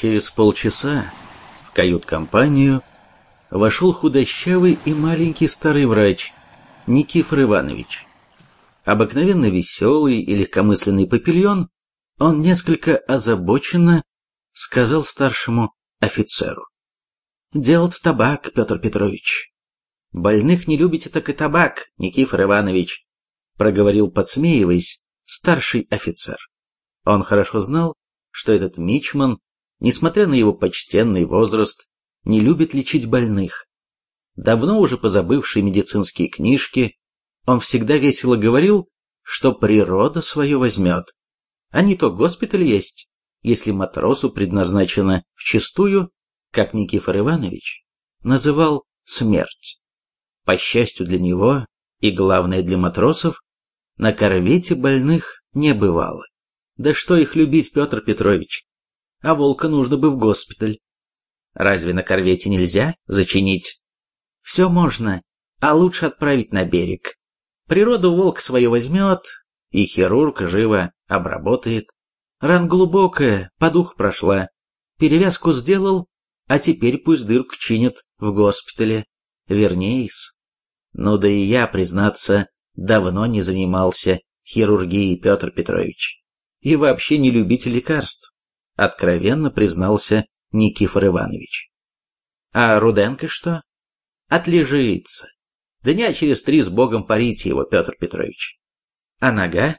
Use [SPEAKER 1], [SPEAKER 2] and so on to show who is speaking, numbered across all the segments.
[SPEAKER 1] Через полчаса в кают-компанию вошел худощавый и маленький старый врач Никифор Иванович. Обыкновенно веселый и легкомысленный папильон, он несколько озабоченно сказал старшему офицеру. «Делать табак, Петр Петрович». «Больных не любите, так и табак, Никифор Иванович», проговорил, подсмеиваясь, старший офицер. Он хорошо знал, что этот мичман, несмотря на его почтенный возраст, не любит лечить больных. Давно уже позабывший медицинские книжки, он всегда весело говорил, что природа свое возьмет. А не то госпиталь есть, если матросу предназначено вчистую, как Никифор Иванович называл смерть. По счастью для него и главное для матросов, на корвете больных не бывало. Да что их любить, Петр Петрович? А волка нужно бы в госпиталь. Разве на корвете нельзя зачинить? Все можно, а лучше отправить на берег. Природа волк свое возьмет, и хирург живо обработает. Ран глубокая, по дух прошла. Перевязку сделал, а теперь пусть дырку чинят в госпитале. Вернее-с. Ну да и я, признаться, давно не занимался хирургией, Петр Петрович. И вообще не любитель лекарств, откровенно признался Никифор Иванович. А Руденко что? Отлежится. Дня через три с Богом парите его, Петр Петрович. А нога?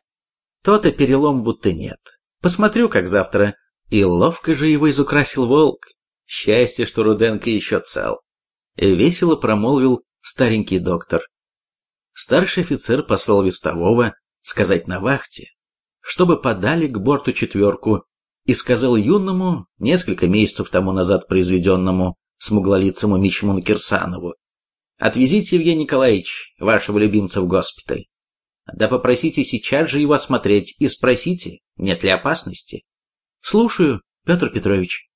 [SPEAKER 1] То-то перелом будто нет. Посмотрю, как завтра. И ловко же его изукрасил волк. Счастье, что Руденко еще цел. Весело промолвил старенький доктор. Старший офицер послал вестового сказать на вахте, чтобы подали к борту четверку, и сказал юному, несколько месяцев тому назад произведенному, смуглолицому Мичману Кирсанову, «Отвезите, Евгений Николаевич, вашего любимца в госпиталь. Да попросите сейчас же его осмотреть и спросите, нет ли опасности». «Слушаю, Петр Петрович».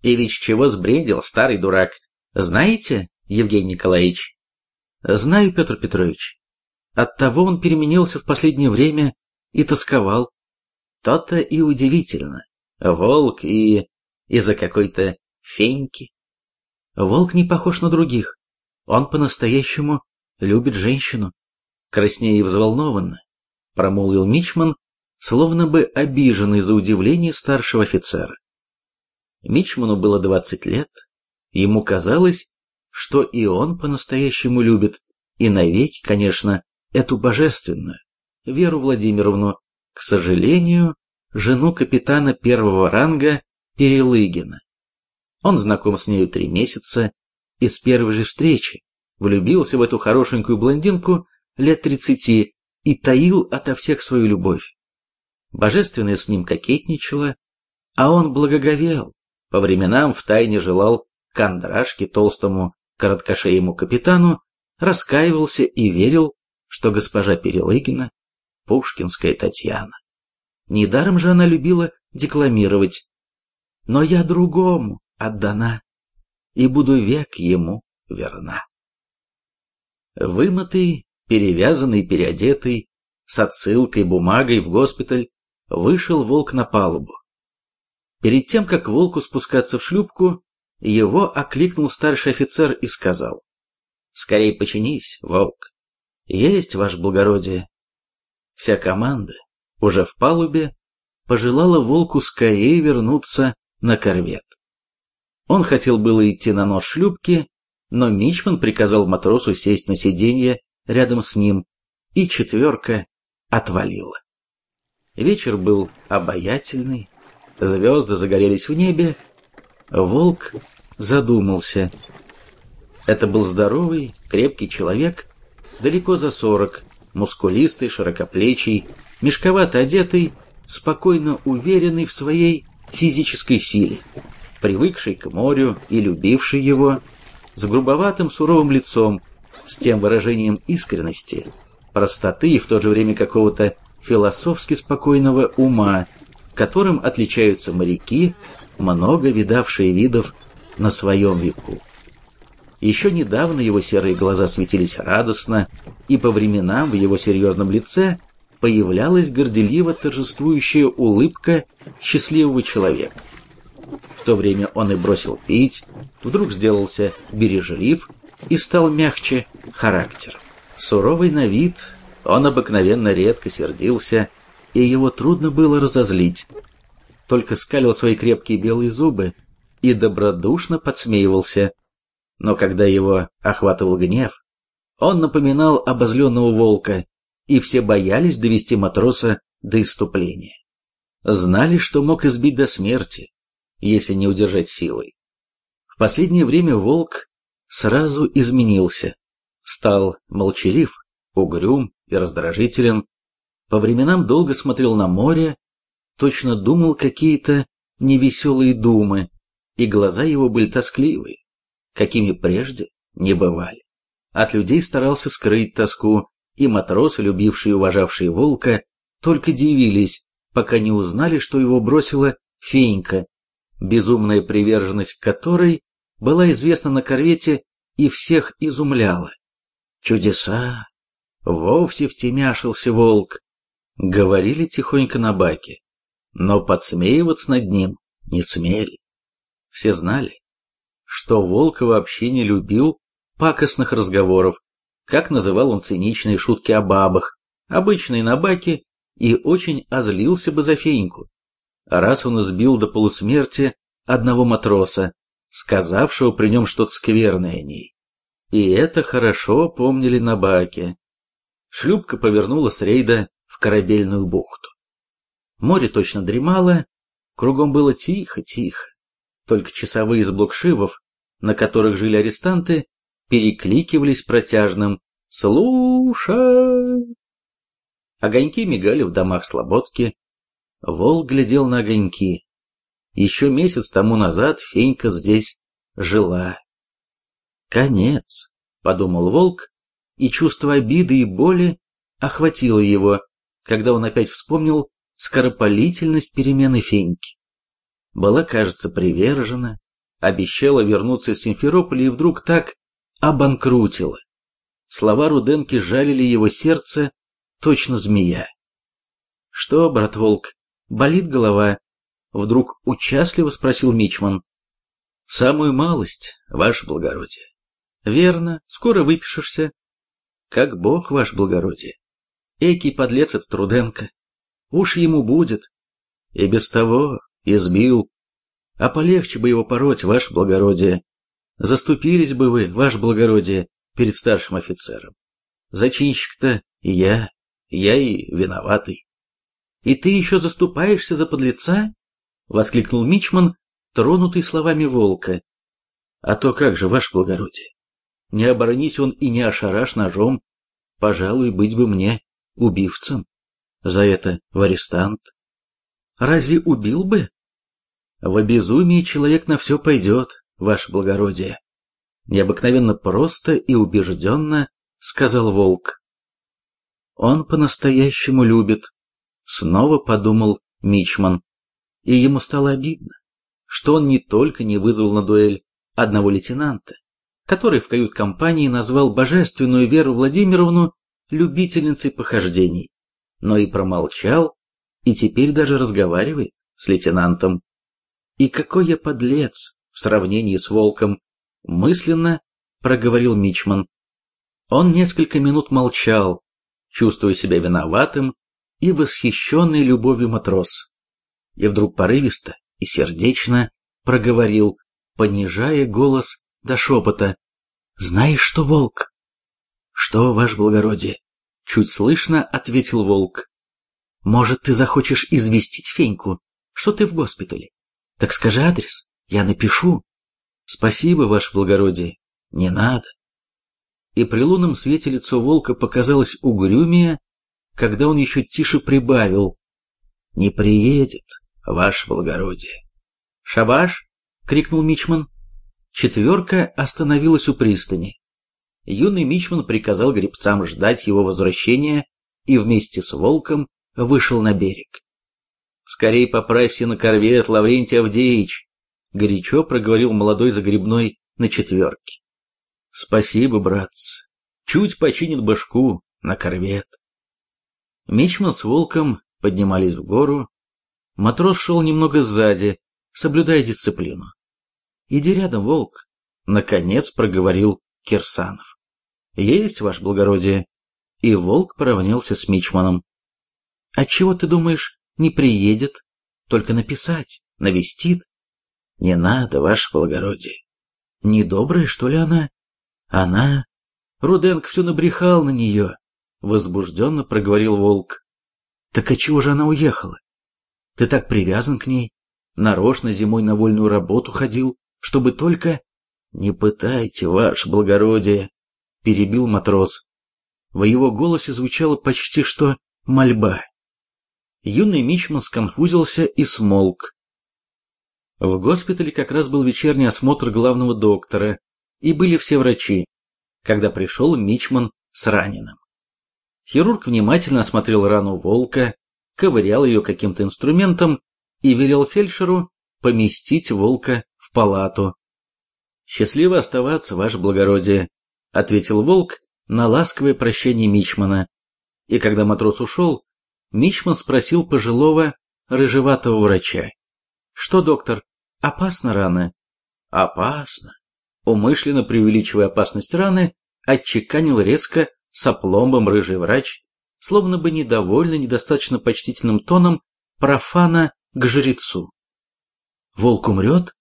[SPEAKER 1] «И ведь чего сбредил, старый дурак? Знаете, Евгений Николаевич?» «Знаю, Петр Петрович. Оттого он переменился в последнее время и тосковал. То-то и удивительно. Волк и... из-за какой-то феньки. Волк не похож на других. Он по-настоящему любит женщину. Краснее и взволнованно, промолвил Мичман, словно бы обиженный за удивление старшего офицера. Мичману было двадцать лет. Ему казалось, что и он по-настоящему любит, и навеки, конечно, эту божественную, Веру Владимировну, к сожалению, жену капитана первого ранга Перелыгина. Он знаком с нею три месяца и с первой же встречи влюбился в эту хорошенькую блондинку лет тридцати и таил ото всех свою любовь. Божественная с ним кокетничала, а он благоговел, по временам втайне желал кондрашке толстому короткошеему капитану, раскаивался и верил, что госпожа Перелыгина – пушкинская Татьяна. Недаром же она любила декламировать «Но я другому отдана, и буду век ему верна». Вымытый, перевязанный, переодетый, с отсылкой, бумагой в госпиталь, вышел волк на палубу. Перед тем, как волку спускаться в шлюпку, его окликнул старший офицер и сказал, «Скорей починись, волк». «Есть, ваше благородие». Вся команда уже в палубе, пожелала волку скорее вернуться на корвет. Он хотел было идти на нос шлюпки, но Мичман приказал матросу сесть на сиденье рядом с ним, и четверка отвалила. Вечер был обаятельный, звезды загорелись в небе, волк задумался. Это был здоровый, крепкий человек, далеко за сорок, мускулистый, широкоплечий, мешковато одетый, спокойно уверенный в своей физической силе, привыкший к морю и любивший его, с грубоватым суровым лицом, с тем выражением искренности, простоты и в то же время какого-то философски спокойного ума, которым отличаются моряки, много видавшие видов на своем веку. Еще недавно его серые глаза светились радостно, и по временам в его серьезном лице появлялась горделиво торжествующая улыбка счастливого человека. В то время он и бросил пить, вдруг сделался бережлив и стал мягче характер. Суровый на вид, он обыкновенно редко сердился, и его трудно было разозлить. Только скалил свои крепкие белые зубы и добродушно подсмеивался. Но когда его охватывал гнев, он напоминал обозленного волка, и все боялись довести матроса до иступления. Знали, что мог избить до смерти, если не удержать силой. В последнее время волк сразу изменился, стал молчалив, угрюм и раздражителен, по временам долго смотрел на море, точно думал какие-то невеселые думы, и глаза его были тоскливые, какими прежде не бывали. От людей старался скрыть тоску, и матросы, любившие и уважавшие волка, только дивились, пока не узнали, что его бросила Фенька, безумная приверженность которой была известна на корвете и всех изумляла. Чудеса! Вовсе втемяшился волк, говорили тихонько на баке, но подсмеиваться над ним не смели. Все знали, что волк вообще не любил пакостных разговоров, как называл он циничные шутки о бабах, обычные на баке, и очень озлился бы за феньку. Раз он избил до полусмерти одного матроса, сказавшего при нем что-то скверное о ней. И это хорошо помнили на баке. Шлюпка повернула с рейда в корабельную бухту. Море точно дремало, кругом было тихо-тихо. Только часовые из блокшивов, на которых жили арестанты, перекликивались протяжным «Слушай!». Огоньки мигали в домах Слободки. Волк глядел на огоньки. Еще месяц тому назад Фенька здесь жила. «Конец», — подумал Волк, и чувство обиды и боли охватило его, когда он опять вспомнил скоропалительность перемены Феньки. Была, кажется, привержена, обещала вернуться из Симферополя и вдруг так обанкрутила. Слова Руденки жалили его сердце, точно змея. «Что, брат Волк, болит голова?» Вдруг участливо спросил Мичман. «Самую малость, ваше благородие». «Верно, скоро выпишешься». «Как бог, ваше благородие». Экий подлец этот Руденко. Уж ему будет. И без того избил. А полегче бы его пороть, ваше благородие. Заступились бы вы, ваше благородие, перед старшим офицером. Зачинщик-то и я, я и виноватый. И ты еще заступаешься за подлеца? Воскликнул Мичман, тронутый словами волка. А то как же, ваше благородие? Не оборонись он и не ошараш ножом, пожалуй, быть бы мне убивцем. За это в арестант. Разве убил бы? В безумии человек на все пойдет, ваше благородие. Необыкновенно просто и убежденно сказал волк. Он по-настоящему любит, снова подумал Мичман. И ему стало обидно, что он не только не вызвал на дуэль одного лейтенанта, который в кают-компании назвал божественную Веру Владимировну любительницей похождений, но и промолчал, и теперь даже разговаривает с лейтенантом. И какой я подлец в сравнении с волком, мысленно проговорил Мичман. Он несколько минут молчал, чувствуя себя виноватым и восхищенный любовью матрос. И вдруг порывисто и сердечно проговорил, понижая голос до шепота. «Знаешь что, волк?» «Что, ваше благородие?» Чуть слышно ответил волк. «Может, ты захочешь известить Феньку, что ты в госпитале? Так скажи адрес, я напишу». «Спасибо, ваше благородие, не надо». И при лунном свете лицо волка показалось угрюмее, когда он еще тише прибавил. «Не приедет, ваше благородие». «Шабаш!» — крикнул Мичман. Четверка остановилась у пристани юный мичман приказал гребцам ждать его возвращения и вместе с волком вышел на берег. «Скорей поправься на корвет, Лаврентий Авдеевич!» — горячо проговорил молодой загребной на четверке. «Спасибо, братцы. Чуть починит башку на корвет». Мичман с волком поднимались в гору. Матрос шел немного сзади, соблюдая дисциплину. «Иди рядом, волк», — наконец проговорил Кирсанов. «Есть, ваше благородие». И волк поравнялся с Мичманом. «Отчего ты думаешь, не приедет? Только написать, навестит?» «Не надо, ваше благородие». «Недобрая, что ли, она?» «Она...» Руденко все набрехал на нее, возбужденно проговорил волк. Так а чего же она уехала? Ты так привязан к ней, нарочно зимой на вольную работу ходил, чтобы только... Не пытайте, ваше благородие, перебил матрос. В его голосе звучало почти что мольба. Юный мичман сконфузился и смолк. В госпитале как раз был вечерний осмотр главного доктора, и были все врачи, когда пришел мичман с раненым. Хирург внимательно осмотрел рану волка, ковырял ее каким-то инструментом и велел фельдшеру поместить волка в палату. «Счастливо оставаться, ваше благородие», — ответил волк на ласковое прощение Мичмана. И когда матрос ушел, Мичман спросил пожилого, рыжеватого врача. «Что, доктор, опасно рана?» «Опасно», умышленно преувеличивая опасность раны, отчеканил резко с опломбом рыжий врач, словно бы недовольный недостаточно почтительным тоном профана к жрецу. «Волк умрет?»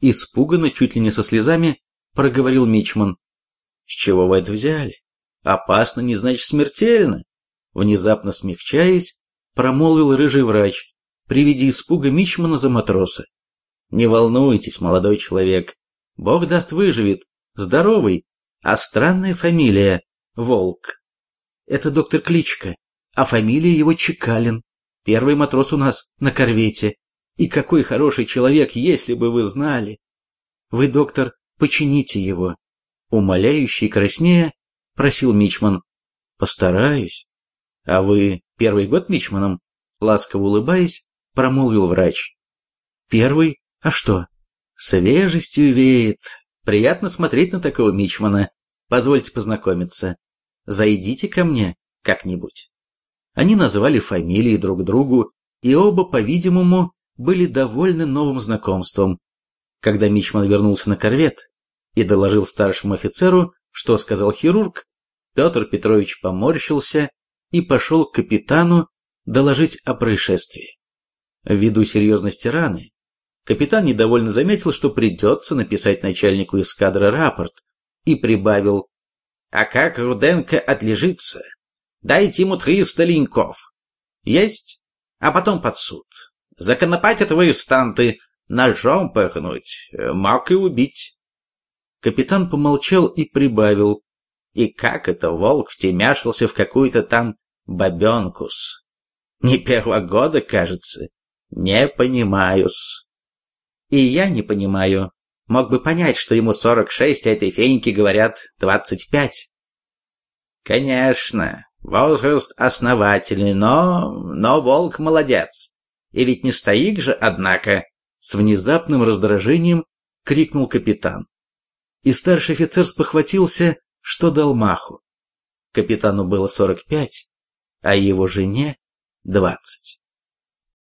[SPEAKER 1] Испуганно, чуть ли не со слезами, проговорил Мичман. «С чего вы это взяли? Опасно не значит смертельно!» Внезапно смягчаясь, промолвил рыжий врач, при виде испуга Мичмана за матроса. «Не волнуйтесь, молодой человек, Бог даст выживет, здоровый, а странная фамилия — Волк. Это доктор Кличка, а фамилия его Чекалин. Первый матрос у нас на корвете. И какой хороший человек, если бы вы знали. Вы, доктор, почините его. Умоляющий краснея, просил Мичман. Постараюсь. А вы первый год Мичманом? Ласково улыбаясь, промолвил врач. Первый? А что? Свежестью веет. Приятно смотреть на такого мичмана. Позвольте познакомиться. Зайдите ко мне как-нибудь. Они называли фамилии друг другу, и оба, по-видимому, были довольны новым знакомством. Когда Мичман вернулся на корвет и доложил старшему офицеру, что сказал хирург, Петр Петрович поморщился и пошел к капитану доложить о происшествии. Ввиду серьезности раны, Капитан недовольно заметил, что придется написать начальнику эскадры рапорт, и прибавил «А как Руденко отлежится? Дайте ему триста леньков». «Есть? А потом под суд. Законопатят вы станты, ножом пыхнуть, мог и убить». Капитан помолчал и прибавил «И как это волк втемяшился в какую-то там бабенкус? Не первого года, кажется. Не понимаю-с». И я не понимаю. Мог бы понять, что ему 46, а этой феньке говорят 25. Конечно, возраст основательный, но... но волк молодец. И ведь не стоик же, однако. С внезапным раздражением крикнул капитан. И старший офицер спохватился, что дал маху. Капитану было 45, а его жене 20.